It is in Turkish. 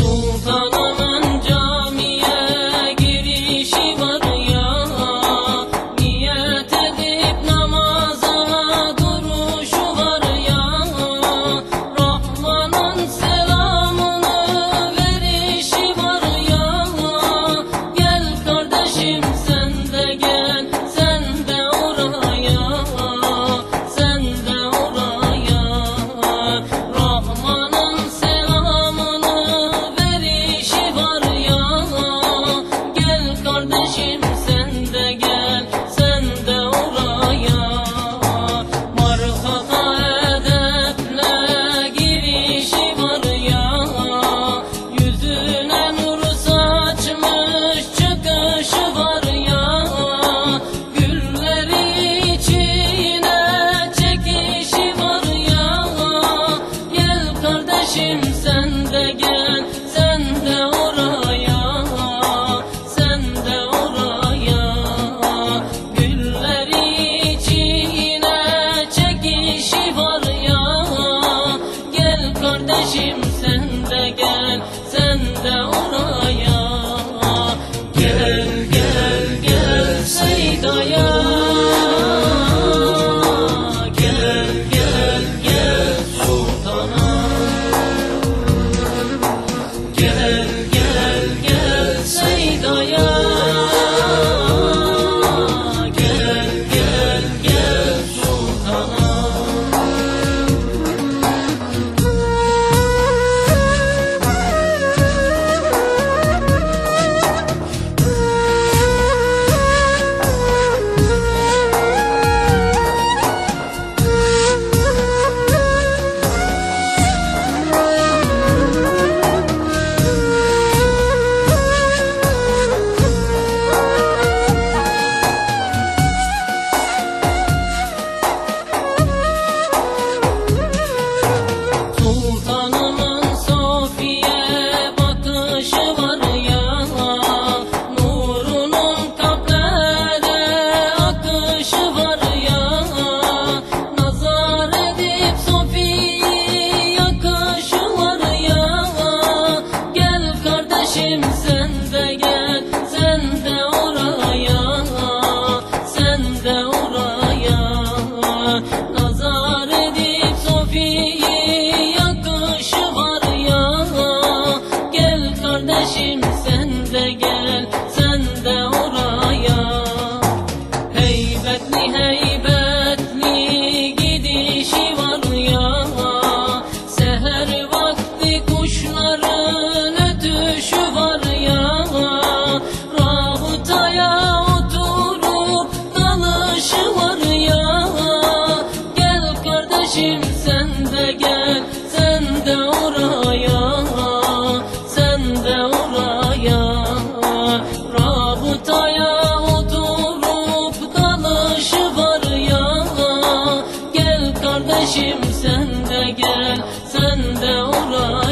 Mustafa Yüreğim again. gel, sende. sen de gel sen de oraya sen de oraya. Rabıtaya oturup kalışı var ya. Gel kardeşim sen de gel sen de oraya.